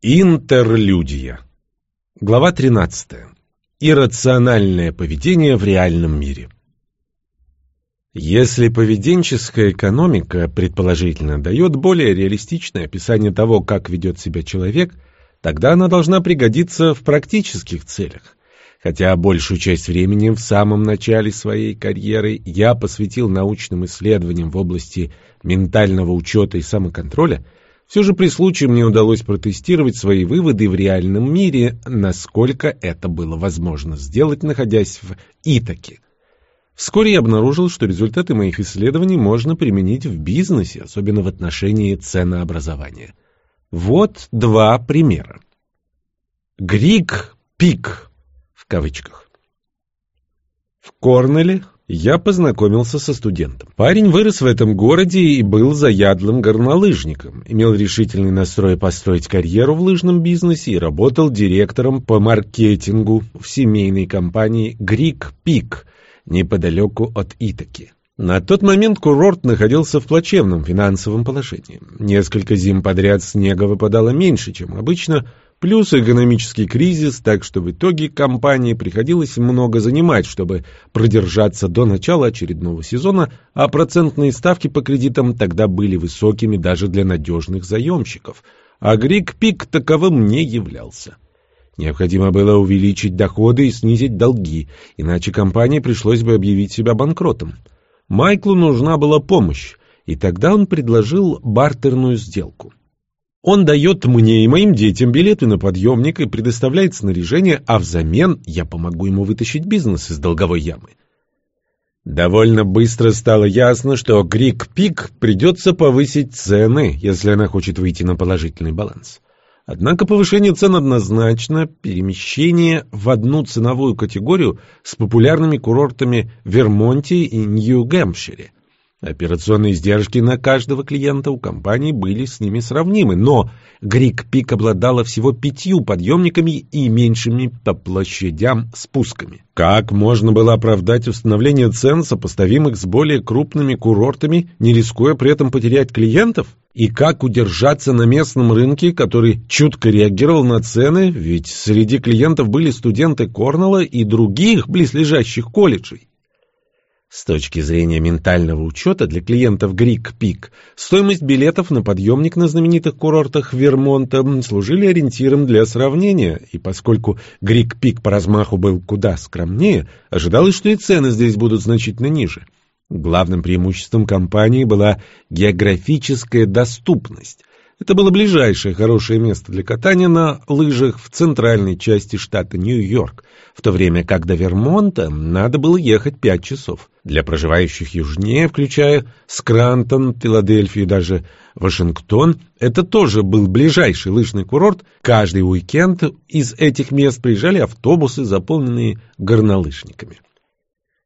Интерлюдия. Глава 13. Иррациональное поведение в реальном мире. Если поведенческая экономика, предположительно, дает более реалистичное описание того, как ведет себя человек, тогда она должна пригодиться в практических целях. Хотя большую часть времени в самом начале своей карьеры я посвятил научным исследованиям в области ментального учета и самоконтроля – все же при случае мне удалось протестировать свои выводы в реальном мире, насколько это было возможно сделать, находясь в Итаке. Вскоре я обнаружил, что результаты моих исследований можно применить в бизнесе, особенно в отношении ценообразования. Вот два примера. Грик Пик в кавычках. В Корнеле я познакомился со студентом. Парень вырос в этом городе и был заядлым горнолыжником, имел решительный настрой построить карьеру в лыжном бизнесе и работал директором по маркетингу в семейной компании «Грик Пик» неподалеку от Итаки. На тот момент курорт находился в плачевном финансовом положении. Несколько зим подряд снега выпадало меньше, чем обычно – плюс экономический кризис, так что в итоге компании приходилось много занимать, чтобы продержаться до начала очередного сезона, а процентные ставки по кредитам тогда были высокими даже для надежных заемщиков, а Грик Пик таковым не являлся. Необходимо было увеличить доходы и снизить долги, иначе компании пришлось бы объявить себя банкротом. Майклу нужна была помощь, и тогда он предложил бартерную сделку. Он дает мне и моим детям билеты на подъемник и предоставляет снаряжение, а взамен я помогу ему вытащить бизнес из долговой ямы. Довольно быстро стало ясно, что Грик Пик придется повысить цены, если она хочет выйти на положительный баланс. Однако повышение цен однозначно перемещение в одну ценовую категорию с популярными курортами Вермонте и Нью-Гэмпшире. Операционные издержки на каждого клиента у компании были с ними сравнимы, но Грик Пик обладала всего пятью подъемниками и меньшими по площадям спусками. Как можно было оправдать установление цен, сопоставимых с более крупными курортами, не рискуя при этом потерять клиентов? И как удержаться на местном рынке, который чутко реагировал на цены, ведь среди клиентов были студенты Корнелла и других близлежащих колледжей? С точки зрения ментального учета для клиентов Грик Пик, стоимость билетов на подъемник на знаменитых курортах Вермонта служили ориентиром для сравнения, и поскольку Грик Пик по размаху был куда скромнее, ожидалось, что и цены здесь будут значительно ниже. Главным преимуществом компании была географическая доступность. Это было ближайшее хорошее место для катания на лыжах в центральной части штата Нью-Йорк, в то время как до Вермонта надо было ехать пять часов. Для проживающих южнее, включая Скрантон, Филадельфию и даже Вашингтон, это тоже был ближайший лыжный курорт. Каждый уикенд из этих мест приезжали автобусы, заполненные горнолыжниками.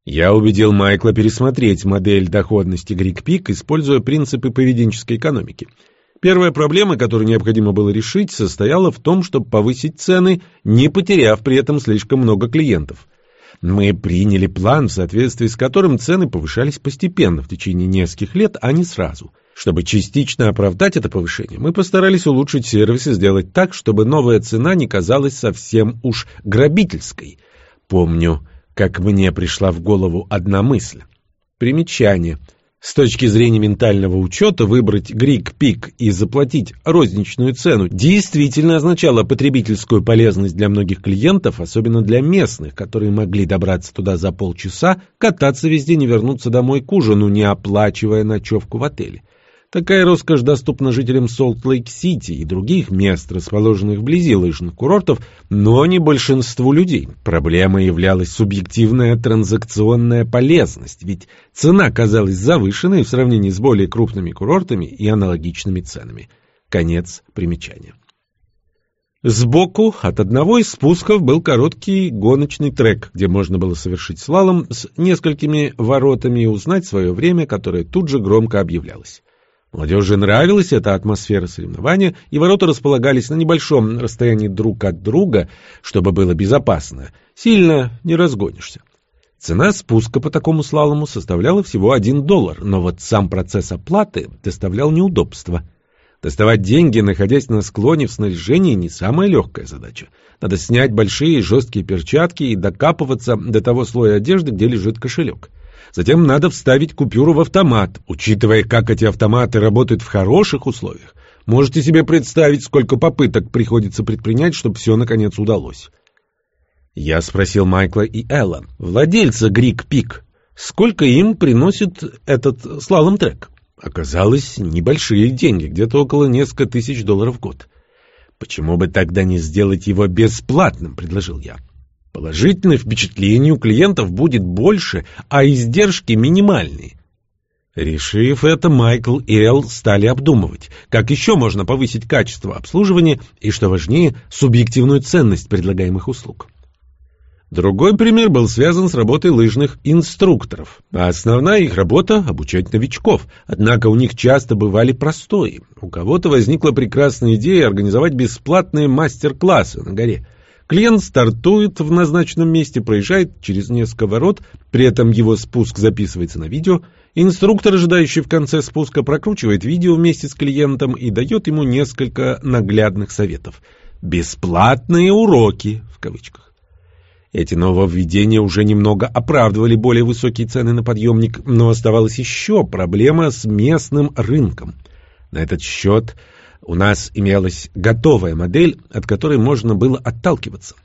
Я убедил Майкла пересмотреть модель доходности Грик Пик, используя принципы поведенческой экономики – Первая проблема, которую необходимо было решить, состояла в том, чтобы повысить цены, не потеряв при этом слишком много клиентов. Мы приняли план, в соответствии с которым цены повышались постепенно в течение нескольких лет, а не сразу. Чтобы частично оправдать это повышение, мы постарались улучшить сервис и сделать так, чтобы новая цена не казалась совсем уж грабительской. Помню, как мне пришла в голову одна мысль. Примечание – с точки зрения ментального учета выбрать Грик Пик и заплатить розничную цену действительно означало потребительскую полезность для многих клиентов, особенно для местных, которые могли добраться туда за полчаса, кататься весь день и вернуться домой к ужину, не оплачивая ночевку в отеле. Такая роскошь доступна жителям Солт-Лейк-Сити и других мест, расположенных вблизи лыжных курортов, но не большинству людей. Проблемой являлась субъективная транзакционная полезность, ведь цена казалась завышенной в сравнении с более крупными курортами и аналогичными ценами. Конец примечания. Сбоку от одного из спусков был короткий гоночный трек, где можно было совершить слалом с несколькими воротами и узнать свое время, которое тут же громко объявлялось. Молодежи нравилась эта атмосфера соревнования, и ворота располагались на небольшом расстоянии друг от друга, чтобы было безопасно. Сильно не разгонишься. Цена спуска по такому слалому составляла всего один доллар, но вот сам процесс оплаты доставлял неудобства. Доставать деньги, находясь на склоне в снаряжении, не самая легкая задача. Надо снять большие жесткие перчатки и докапываться до того слоя одежды, где лежит кошелек. Затем надо вставить купюру в автомат. Учитывая, как эти автоматы работают в хороших условиях, можете себе представить, сколько попыток приходится предпринять, чтобы все наконец удалось. Я спросил Майкла и Элла, владельца Грик Пик, сколько им приносит этот слалом-трек. Оказалось, небольшие деньги, где-то около несколько тысяч долларов в год. «Почему бы тогда не сделать его бесплатным?» — предложил я. Положительное впечатление у клиентов будет больше, а издержки минимальные. Решив это, Майкл и Эл стали обдумывать, как еще можно повысить качество обслуживания и, что важнее, субъективную ценность предлагаемых услуг. Другой пример был связан с работой лыжных инструкторов. А основная их работа – обучать новичков. Однако у них часто бывали простои. У кого-то возникла прекрасная идея организовать бесплатные мастер-классы на горе. Клиент стартует в назначенном месте, проезжает через несколько ворот, при этом его спуск записывается на видео. Инструктор, ожидающий в конце спуска, прокручивает видео вместе с клиентом и дает ему несколько наглядных советов. «Бесплатные уроки» в кавычках. Эти нововведения уже немного оправдывали более высокие цены на подъемник, но оставалась еще проблема с местным рынком. На этот счет у нас имелась готовая модель, от которой можно было отталкиваться.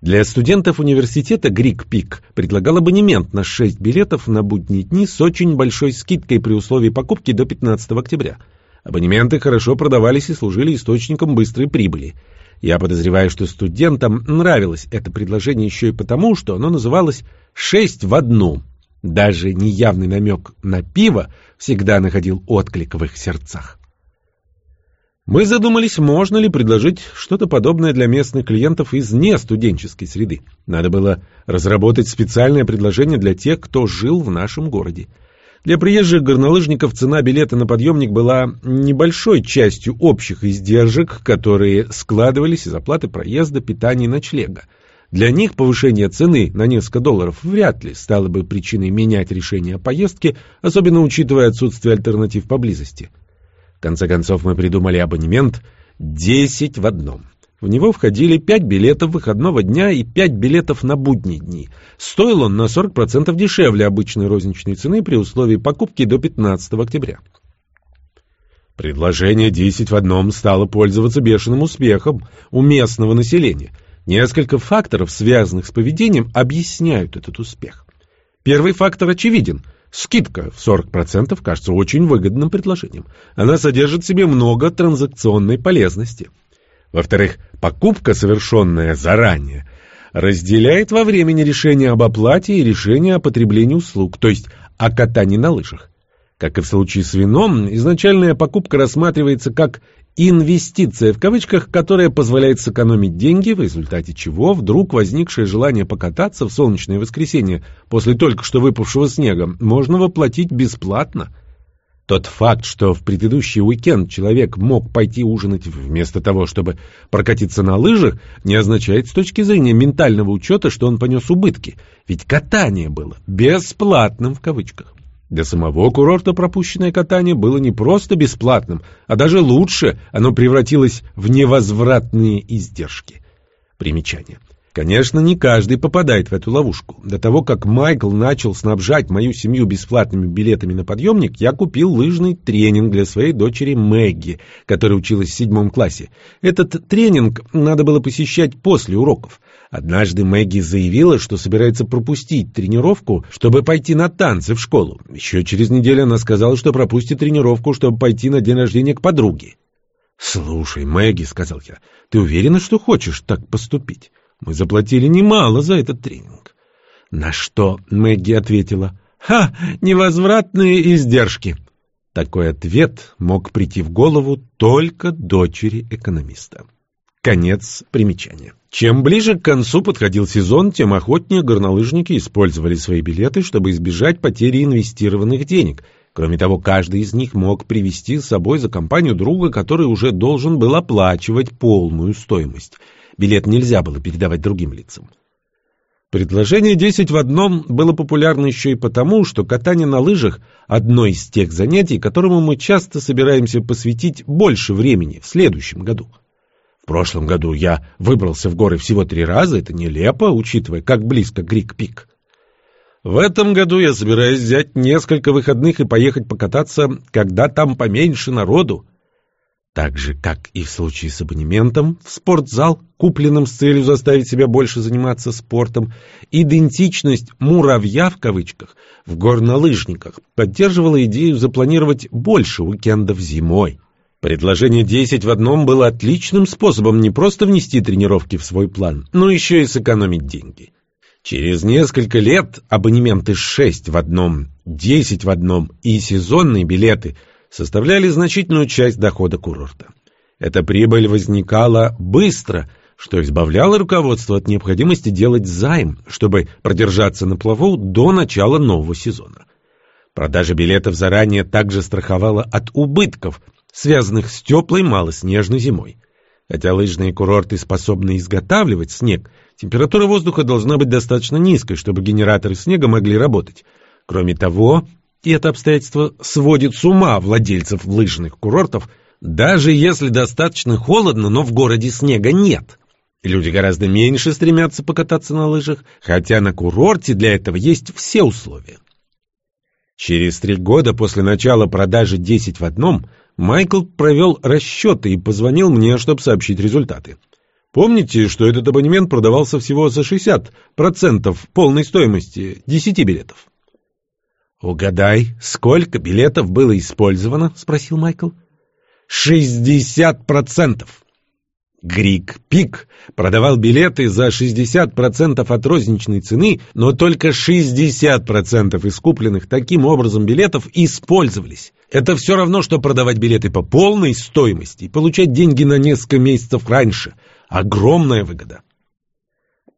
Для студентов университета Грик Пик предлагал абонемент на 6 билетов на будние дни с очень большой скидкой при условии покупки до 15 октября. Абонементы хорошо продавались и служили источником быстрой прибыли. Я подозреваю, что студентам нравилось это предложение еще и потому, что оно называлось «шесть в одну». Даже неявный намек на пиво всегда находил отклик в их сердцах. Мы задумались, можно ли предложить что-то подобное для местных клиентов из нестуденческой среды. Надо было разработать специальное предложение для тех, кто жил в нашем городе. Для приезжих горнолыжников цена билета на подъемник была небольшой частью общих издержек, которые складывались из оплаты проезда, питания и ночлега. Для них повышение цены на несколько долларов вряд ли стало бы причиной менять решение о поездке, особенно учитывая отсутствие альтернатив поблизости. В конце концов мы придумали абонемент «10 в одном». В него входили 5 билетов выходного дня и 5 билетов на будние дни. Стоил он на 40% дешевле обычной розничной цены при условии покупки до 15 октября. Предложение 10 в одном стало пользоваться бешеным успехом у местного населения. Несколько факторов, связанных с поведением, объясняют этот успех. Первый фактор очевиден. Скидка в 40% кажется очень выгодным предложением. Она содержит в себе много транзакционной полезности. Во-вторых, покупка, совершенная заранее, разделяет во времени решение об оплате и решение о потреблении услуг, то есть о катании на лыжах. Как и в случае с вином, изначальная покупка рассматривается как «инвестиция» в кавычках, которая позволяет сэкономить деньги, в результате чего вдруг возникшее желание покататься в солнечное воскресенье после только что выпавшего снега можно воплотить бесплатно – тот факт, что в предыдущий уикенд человек мог пойти ужинать вместо того, чтобы прокатиться на лыжах, не означает с точки зрения ментального учета, что он понес убытки. Ведь катание было «бесплатным» в кавычках. Для самого курорта пропущенное катание было не просто бесплатным, а даже лучше, оно превратилось в невозвратные издержки. Примечание. Конечно, не каждый попадает в эту ловушку. До того, как Майкл начал снабжать мою семью бесплатными билетами на подъемник, я купил лыжный тренинг для своей дочери Мэгги, которая училась в седьмом классе. Этот тренинг надо было посещать после уроков. Однажды Мэгги заявила, что собирается пропустить тренировку, чтобы пойти на танцы в школу. Еще через неделю она сказала, что пропустит тренировку, чтобы пойти на день рождения к подруге. «Слушай, Мэгги», — сказал я, — «ты уверена, что хочешь так поступить?» Мы заплатили немало за этот тренинг. На что Мэгги ответила, «Ха, невозвратные издержки». Такой ответ мог прийти в голову только дочери экономиста. Конец примечания. Чем ближе к концу подходил сезон, тем охотнее горнолыжники использовали свои билеты, чтобы избежать потери инвестированных денег. Кроме того, каждый из них мог привести с собой за компанию друга, который уже должен был оплачивать полную стоимость – Билет нельзя было передавать другим лицам. Предложение 10 в одном было популярно еще и потому, что катание на лыжах – одно из тех занятий, которому мы часто собираемся посвятить больше времени в следующем году. Прошлом году я выбрался в горы всего три раза, это нелепо, учитывая, как близко Грик-Пик. В этом году я собираюсь взять несколько выходных и поехать покататься, когда там поменьше народу. Так же, как и в случае с абонементом в спортзал, купленным с целью заставить себя больше заниматься спортом, идентичность «муравья» в кавычках в горнолыжниках поддерживала идею запланировать больше уикендов зимой. Предложение 10 в одном было отличным способом не просто внести тренировки в свой план, но еще и сэкономить деньги. Через несколько лет абонементы 6 в одном, 10 в одном и сезонные билеты – составляли значительную часть дохода курорта. Эта прибыль возникала быстро, что избавляло руководство от необходимости делать займ, чтобы продержаться на плаву до начала нового сезона. Продажа билетов заранее также страховала от убытков, связанных с теплой малоснежной зимой. Хотя лыжные курорты способны изготавливать снег, температура воздуха должна быть достаточно низкой, чтобы генераторы снега могли работать. Кроме того, и это обстоятельство сводит с ума владельцев лыжных курортов, даже если достаточно холодно, но в городе снега нет. Люди гораздо меньше стремятся покататься на лыжах, хотя на курорте для этого есть все условия. Через три года после начала продажи 10 в одном Майкл провел расчеты и позвонил мне, чтобы сообщить результаты. Помните, что этот абонемент продавался всего за 60% полной стоимости 10 билетов? «Угадай, сколько билетов было использовано?» — спросил Майкл. «Шестьдесят процентов!» Грик Пик продавал билеты за 60% от розничной цены, но только 60% из купленных таким образом билетов использовались. Это все равно, что продавать билеты по полной стоимости и получать деньги на несколько месяцев раньше. Огромная выгода.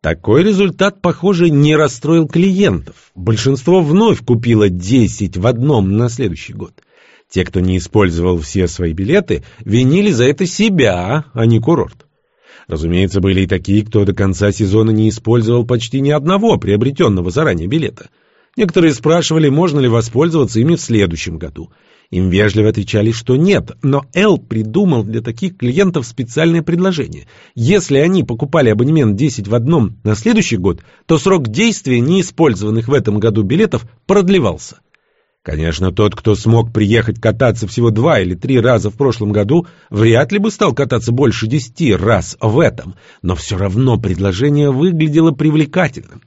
Такой результат, похоже, не расстроил клиентов. Большинство вновь купило 10 в одном на следующий год. Те, кто не использовал все свои билеты, винили за это себя, а не курорт. Разумеется, были и такие, кто до конца сезона не использовал почти ни одного приобретенного заранее билета. Некоторые спрашивали, можно ли воспользоваться ими в следующем году. Им вежливо отвечали, что нет, но Эл придумал для таких клиентов специальное предложение. Если они покупали абонемент 10 в одном на следующий год, то срок действия неиспользованных в этом году билетов продлевался. Конечно, тот, кто смог приехать кататься всего два или три раза в прошлом году, вряд ли бы стал кататься больше десяти раз в этом, но все равно предложение выглядело привлекательным.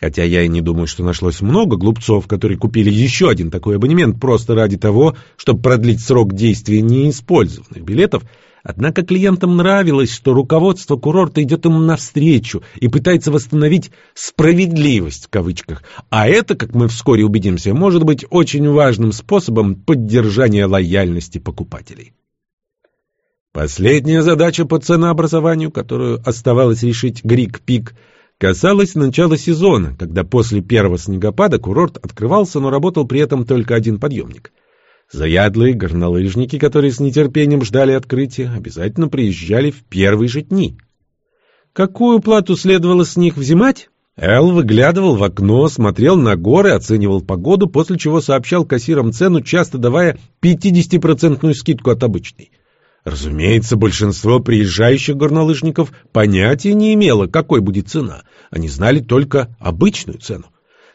Хотя я и не думаю, что нашлось много глупцов, которые купили еще один такой абонемент просто ради того, чтобы продлить срок действия неиспользованных билетов, Однако клиентам нравилось, что руководство курорта идет им навстречу и пытается восстановить «справедливость» в кавычках, а это, как мы вскоре убедимся, может быть очень важным способом поддержания лояльности покупателей. Последняя задача по ценообразованию, которую оставалось решить Грик Пик – касалось начала сезона, когда после первого снегопада курорт открывался, но работал при этом только один подъемник. Заядлые горнолыжники, которые с нетерпением ждали открытия, обязательно приезжали в первые же дни. Какую плату следовало с них взимать? Эл выглядывал в окно, смотрел на горы, оценивал погоду, после чего сообщал кассирам цену, часто давая 50% скидку от обычной. Разумеется, большинство приезжающих горнолыжников понятия не имело, какой будет цена. Они знали только обычную цену.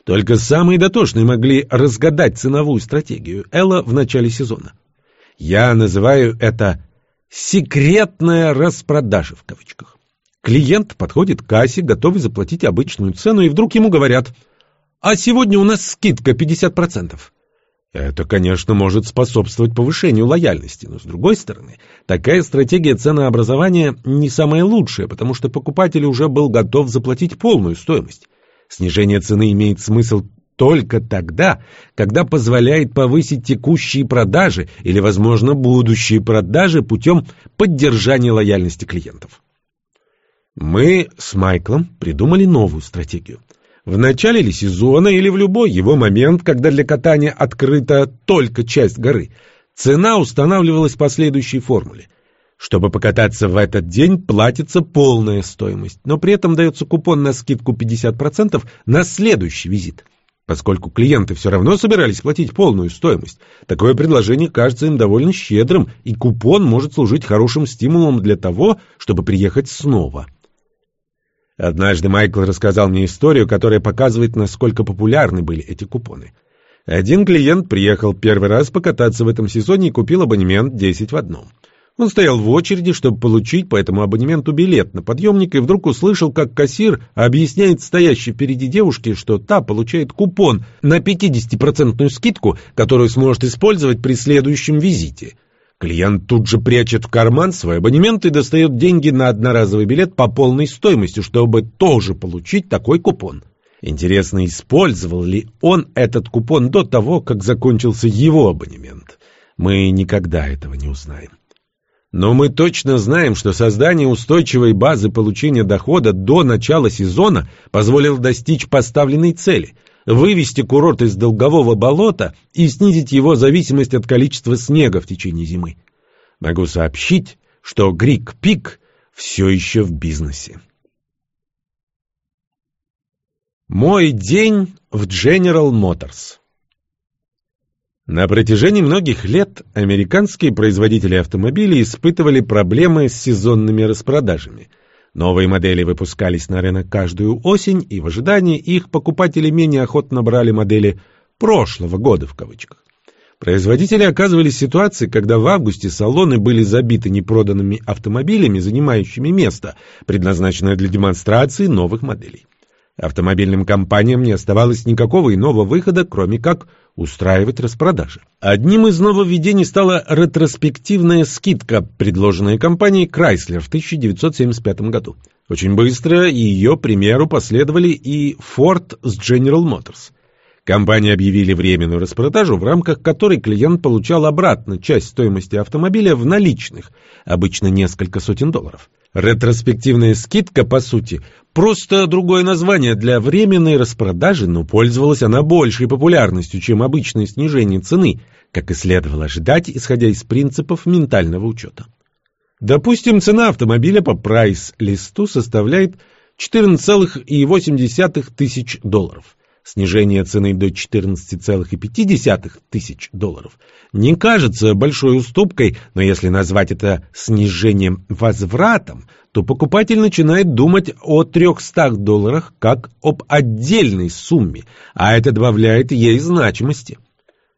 Только самые дотошные могли разгадать ценовую стратегию Элла в начале сезона. Я называю это «секретная распродажа» в кавычках. Клиент подходит к кассе, готовый заплатить обычную цену, и вдруг ему говорят «А сегодня у нас скидка 50%. Это, конечно, может способствовать повышению лояльности, но с другой стороны, такая стратегия ценообразования не самая лучшая, потому что покупатель уже был готов заплатить полную стоимость. Снижение цены имеет смысл только тогда, когда позволяет повысить текущие продажи или, возможно, будущие продажи путем поддержания лояльности клиентов. Мы с Майклом придумали новую стратегию – в начале ли сезона или в любой его момент, когда для катания открыта только часть горы, цена устанавливалась по следующей формуле. Чтобы покататься в этот день, платится полная стоимость, но при этом дается купон на скидку 50% на следующий визит. Поскольку клиенты все равно собирались платить полную стоимость, такое предложение кажется им довольно щедрым, и купон может служить хорошим стимулом для того, чтобы приехать снова. Однажды Майкл рассказал мне историю, которая показывает, насколько популярны были эти купоны. Один клиент приехал первый раз покататься в этом сезоне и купил абонемент 10 в одном. Он стоял в очереди, чтобы получить по этому абонементу билет на подъемник, и вдруг услышал, как кассир объясняет стоящей впереди девушке, что та получает купон на 50% скидку, которую сможет использовать при следующем визите. Клиент тут же прячет в карман свой абонемент и достает деньги на одноразовый билет по полной стоимости, чтобы тоже получить такой купон. Интересно, использовал ли он этот купон до того, как закончился его абонемент? Мы никогда этого не узнаем. Но мы точно знаем, что создание устойчивой базы получения дохода до начала сезона позволило достичь поставленной цели – вывести курорт из долгового болота и снизить его зависимость от количества снега в течение зимы. Могу сообщить, что Грик Пик все еще в бизнесе. Мой день в General Motors на протяжении многих лет американские производители автомобилей испытывали проблемы с сезонными распродажами. Новые модели выпускались на рынок каждую осень, и в ожидании их покупатели менее охотно брали модели «прошлого года» в кавычках. Производители оказывались в ситуации, когда в августе салоны были забиты непроданными автомобилями, занимающими место, предназначенное для демонстрации новых моделей. Автомобильным компаниям не оставалось никакого иного выхода, кроме как устраивать распродажи. Одним из нововведений стала ретроспективная скидка, предложенная компанией Chrysler в 1975 году. Очень быстро ее примеру последовали и Ford с General Motors. Компании объявили временную распродажу, в рамках которой клиент получал обратно часть стоимости автомобиля в наличных, обычно несколько сотен долларов. Ретроспективная скидка, по сути, просто другое название для временной распродажи, но пользовалась она большей популярностью, чем обычное снижение цены, как и следовало ожидать, исходя из принципов ментального учета. Допустим, цена автомобиля по прайс-листу составляет 14,8 тысяч долларов – снижение цены до 14,5 тысяч долларов не кажется большой уступкой, но если назвать это снижением возвратом, то покупатель начинает думать о 300 долларах как об отдельной сумме, а это добавляет ей значимости.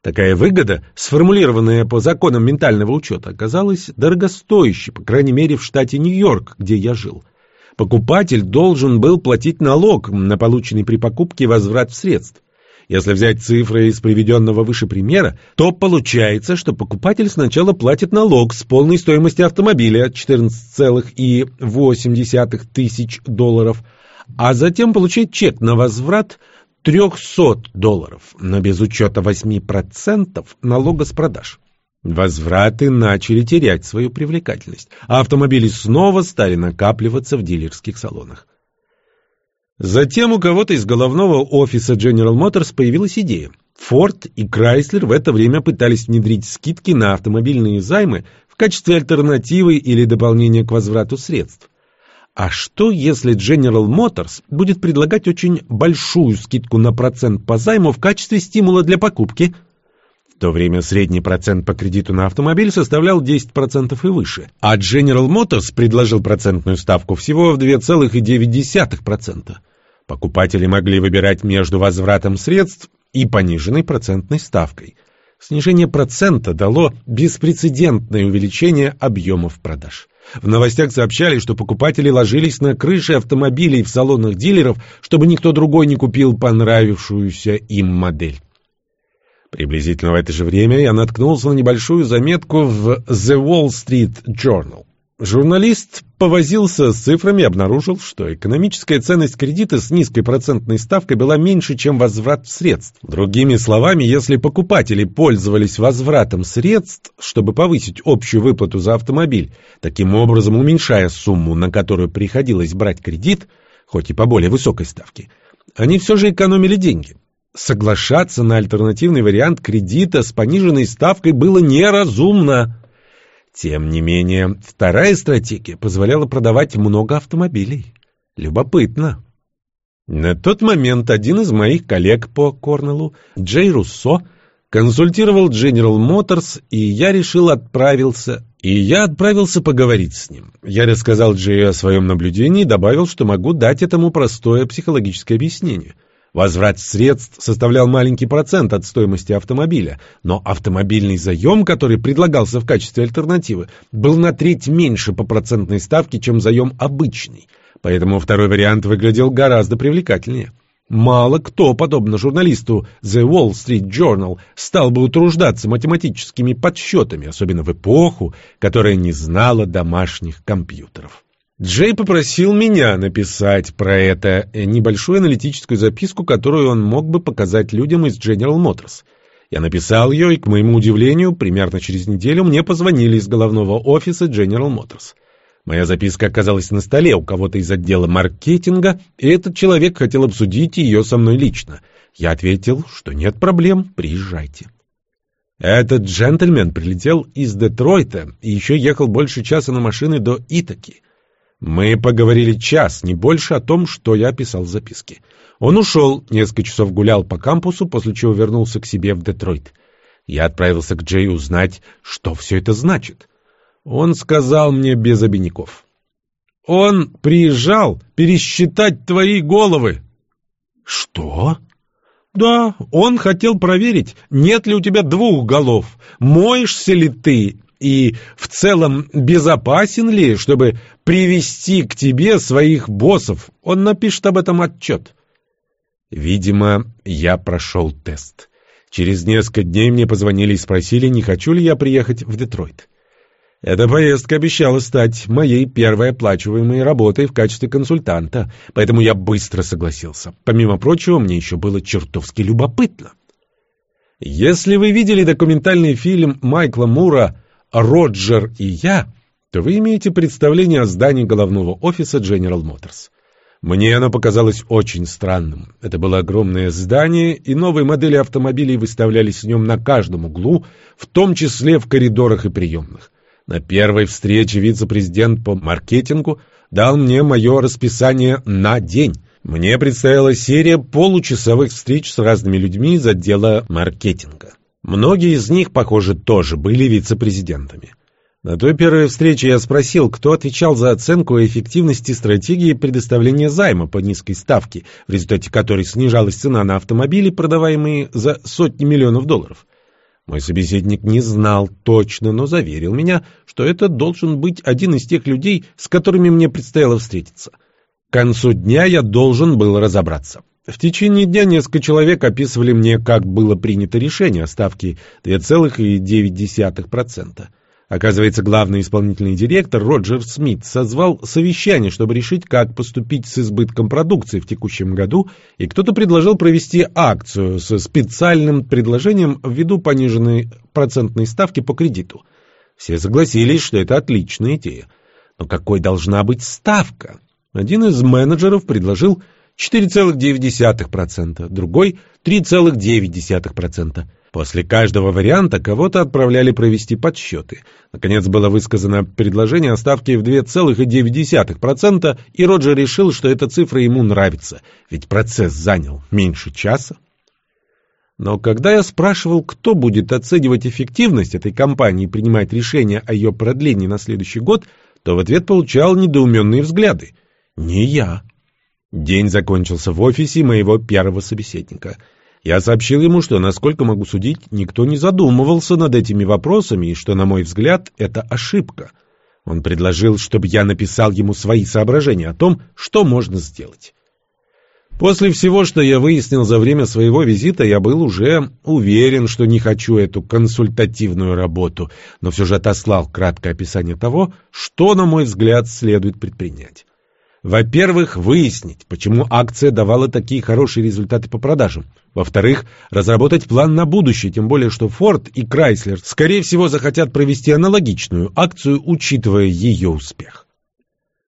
Такая выгода, сформулированная по законам ментального учета, оказалась дорогостоящей, по крайней мере в штате Нью-Йорк, где я жил. Покупатель должен был платить налог на полученный при покупке возврат средств. Если взять цифры из приведенного выше примера, то получается, что покупатель сначала платит налог с полной стоимости автомобиля 14,8 тысяч долларов, а затем получает чек на возврат 300 долларов, но без учета 8% налога с продаж. Возвраты начали терять свою привлекательность, а автомобили снова стали накапливаться в дилерских салонах. Затем у кого-то из головного офиса General Motors появилась идея. Ford и Chrysler в это время пытались внедрить скидки на автомобильные займы в качестве альтернативы или дополнения к возврату средств. А что, если General Motors будет предлагать очень большую скидку на процент по займу в качестве стимула для покупки – в то время средний процент по кредиту на автомобиль составлял 10% и выше, а General Motors предложил процентную ставку всего в 2,9%. Покупатели могли выбирать между возвратом средств и пониженной процентной ставкой. Снижение процента дало беспрецедентное увеличение объемов продаж. В новостях сообщали, что покупатели ложились на крыши автомобилей в салонах дилеров, чтобы никто другой не купил понравившуюся им модель. Приблизительно в это же время я наткнулся на небольшую заметку в The Wall Street Journal. Журналист повозился с цифрами и обнаружил, что экономическая ценность кредита с низкой процентной ставкой была меньше, чем возврат средств. Другими словами, если покупатели пользовались возвратом средств, чтобы повысить общую выплату за автомобиль, таким образом уменьшая сумму, на которую приходилось брать кредит, хоть и по более высокой ставке, они все же экономили деньги. Соглашаться на альтернативный вариант кредита с пониженной ставкой было неразумно. Тем не менее, вторая стратегия позволяла продавать много автомобилей. Любопытно. На тот момент один из моих коллег по Корнеллу, Джей Руссо, консультировал General Motors, и я решил отправился, и я отправился поговорить с ним. Я рассказал Джею о своем наблюдении и добавил, что могу дать этому простое психологическое объяснение. Возврат средств составлял маленький процент от стоимости автомобиля, но автомобильный заем, который предлагался в качестве альтернативы, был на треть меньше по процентной ставке, чем заем обычный, поэтому второй вариант выглядел гораздо привлекательнее. Мало кто, подобно журналисту The Wall Street Journal, стал бы утруждаться математическими подсчетами, особенно в эпоху, которая не знала домашних компьютеров. Джей попросил меня написать про это небольшую аналитическую записку, которую он мог бы показать людям из General Motors. Я написал ее, и, к моему удивлению, примерно через неделю мне позвонили из головного офиса General Motors. Моя записка оказалась на столе у кого-то из отдела маркетинга, и этот человек хотел обсудить ее со мной лично. Я ответил, что нет проблем, приезжайте. Этот джентльмен прилетел из Детройта и еще ехал больше часа на машине до Итаки. Мы поговорили час, не больше, о том, что я писал в записке. Он ушел, несколько часов гулял по кампусу, после чего вернулся к себе в Детройт. Я отправился к Джею узнать, что все это значит. Он сказал мне без обиняков. Он приезжал пересчитать твои головы. Что? Да, он хотел проверить, нет ли у тебя двух голов, моешься ли ты и в целом безопасен ли, чтобы привести к тебе своих боссов. Он напишет об этом отчет. Видимо, я прошел тест. Через несколько дней мне позвонили и спросили, не хочу ли я приехать в Детройт. Эта поездка обещала стать моей первой оплачиваемой работой в качестве консультанта, поэтому я быстро согласился. Помимо прочего, мне еще было чертовски любопытно. Если вы видели документальный фильм Майкла Мура «Роджер и я», то вы имеете представление о здании головного офиса General Motors. Мне оно показалось очень странным. Это было огромное здание, и новые модели автомобилей выставлялись в нем на каждом углу, в том числе в коридорах и приемных. На первой встрече вице-президент по маркетингу дал мне мое расписание на день. Мне предстояла серия получасовых встреч с разными людьми из отдела маркетинга. Многие из них, похоже, тоже были вице-президентами. На той первой встрече я спросил, кто отвечал за оценку эффективности стратегии предоставления займа по низкой ставке, в результате которой снижалась цена на автомобили, продаваемые за сотни миллионов долларов. Мой собеседник не знал точно, но заверил меня, что это должен быть один из тех людей, с которыми мне предстояло встретиться. К концу дня я должен был разобраться. В течение дня несколько человек описывали мне, как было принято решение о ставке 2,9%. Оказывается, главный исполнительный директор Роджер Смит созвал совещание, чтобы решить, как поступить с избытком продукции в текущем году, и кто-то предложил провести акцию со специальным предложением ввиду пониженной процентной ставки по кредиту. Все согласились, что это отличная идея. Но какой должна быть ставка? Один из менеджеров предложил 4,9%, другой — 3,9%. После каждого варианта кого-то отправляли провести подсчеты. Наконец было высказано предложение о ставке в 2,9%, и Роджер решил, что эта цифра ему нравится, ведь процесс занял меньше часа. Но когда я спрашивал, кто будет оценивать эффективность этой компании и принимать решение о ее продлении на следующий год, то в ответ получал недоуменные взгляды. Не я. День закончился в офисе моего первого собеседника — я сообщил ему, что, насколько могу судить, никто не задумывался над этими вопросами и что, на мой взгляд, это ошибка. Он предложил, чтобы я написал ему свои соображения о том, что можно сделать. После всего, что я выяснил за время своего визита, я был уже уверен, что не хочу эту консультативную работу, но все же отослал краткое описание того, что, на мой взгляд, следует предпринять. Во-первых, выяснить, почему акция давала такие хорошие результаты по продажам. Во-вторых, разработать план на будущее, тем более что Ford и Chrysler, скорее всего, захотят провести аналогичную акцию, учитывая ее успех.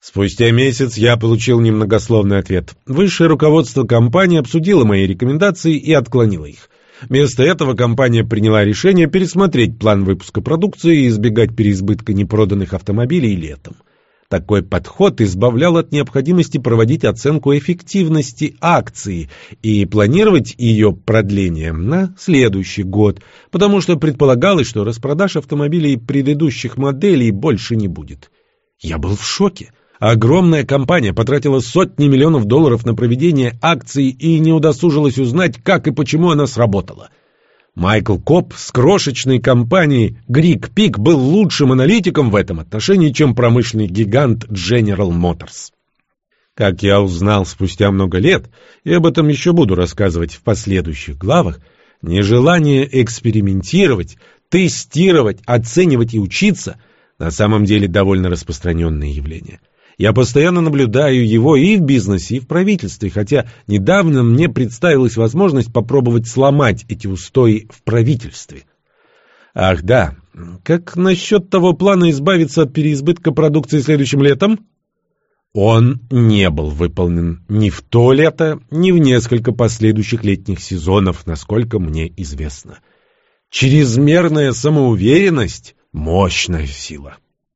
Спустя месяц я получил немногословный ответ. Высшее руководство компании обсудило мои рекомендации и отклонило их. Вместо этого компания приняла решение пересмотреть план выпуска продукции и избегать переизбытка непроданных автомобилей летом. Такой подход избавлял от необходимости проводить оценку эффективности акции и планировать ее продление на следующий год, потому что предполагалось, что распродаж автомобилей предыдущих моделей больше не будет. Я был в шоке. Огромная компания потратила сотни миллионов долларов на проведение акций и не удосужилась узнать, как и почему она сработала – Майкл Коп с крошечной компанией Грик Пик был лучшим аналитиком в этом отношении, чем промышленный гигант General Motors. Как я узнал спустя много лет, и об этом еще буду рассказывать в последующих главах, нежелание экспериментировать, тестировать, оценивать и учиться на самом деле довольно распространенное явление – я постоянно наблюдаю его и в бизнесе, и в правительстве, хотя недавно мне представилась возможность попробовать сломать эти устои в правительстве. Ах да, как насчет того плана избавиться от переизбытка продукции следующим летом? Он не был выполнен ни в то лето, ни в несколько последующих летних сезонов, насколько мне известно. Чрезмерная самоуверенность — мощная сила.